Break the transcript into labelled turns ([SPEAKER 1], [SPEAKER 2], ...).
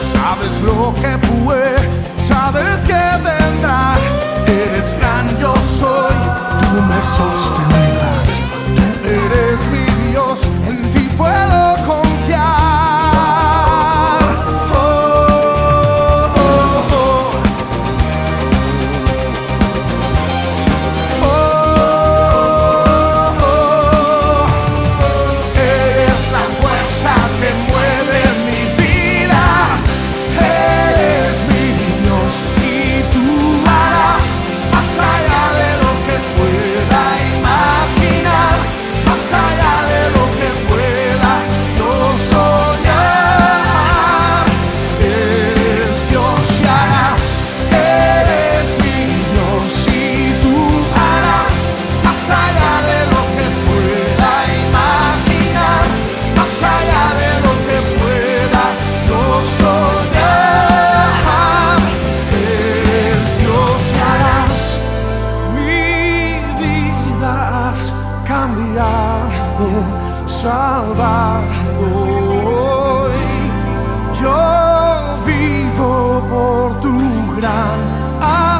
[SPEAKER 1] Sabes lo que fue, sabes que vendrá. Eres gran, yo soy, tú me sostendrás. Tú eres mi Dios, en ti puedo. cambiado, salvado hoy. Yo vivo por tu gran amor.